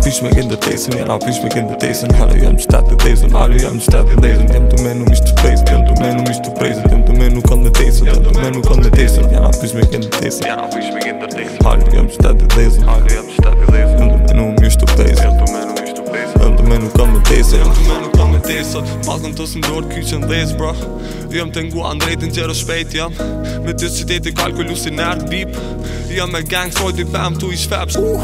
fiz meg in der Days und não fiz meg in der Days eu hallo, ich hab mich statt eu Days und hallo, ich hab mich statt der Days und ich hab du mehr, um mich zu preisen, ich hab du mehr, um mich zu preisen. nuk kanë me tesën Jo nuk kanë me tesën Jo dume kanë me tesën Jo dume me kanë me tesën Halë jam qëtë të tesën Halë jam qëtë të tesën Jo dume nuk mishtu pesën Jo dume nuk mishtu pesën Jo dume nuk kanë me tesën nuk kanë të së mdorë kyqen bro Jam të ngua andrejtin gjero shpejt jam Me të qiteti kalkulu si nërë bip Jam me gang sojt i bam tu ish feps uh!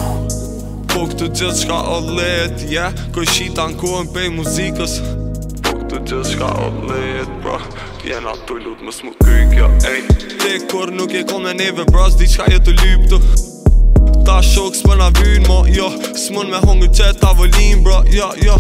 Po këtë gjithë shka o let, yeah Koj shita në kohën pej muzikës gjithë shka ot lejet bro Jena tuj lut më smut kry kjo ej Te kur nuk e kon me neve bro Zdi qka je të lyp të Ta shok s'pën a vyn mo jo S'mon me hongë që ta volim bro jo jo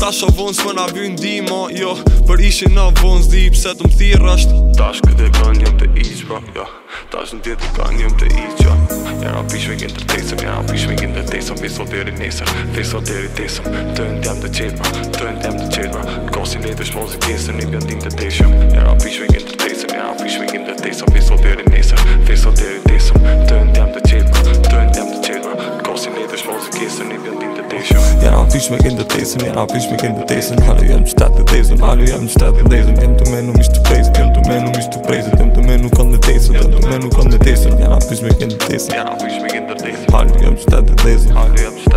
Ta shok vun s'pën a vyn di mo jo Për ishi në vun s'di pse të më thirasht Ta shk këtë e kan jem të iq bro jo Ta shk në tjetë e kan jem të iq jo Jena pish me gjen të tesëm Jena pish me gjen të tesëm Vesot deri nesër Vesot deri tesëm Të në tem të qetë bro Të në tem të qetë bro Mos i lejtë është mos i pjesën Një bjandim të teshëm Njëra pishvin gjen të tesëm Njëra pishvin gjen të tesëm Feso deri nesër Feso deri tesëm Të ndjam të qelma Të ndjam të qelma Mos i lejtë është mos i pjesën Një bjandim të teshëm Njëra pishvin gjen të tesëm Njëra pishvin gjen të tesëm Halo jam qëta të tesëm Halo jam qëta të tesëm Jem të menu mish të prezit Jem të menu mish të prezit Jem të menu kanë të tesëm Jem të menu kanë të tesëm Njëra pishvin gjen të tesëm Njëra pishvin gjen të tesëm Halo jam qëta të tesëm Halo jam qëta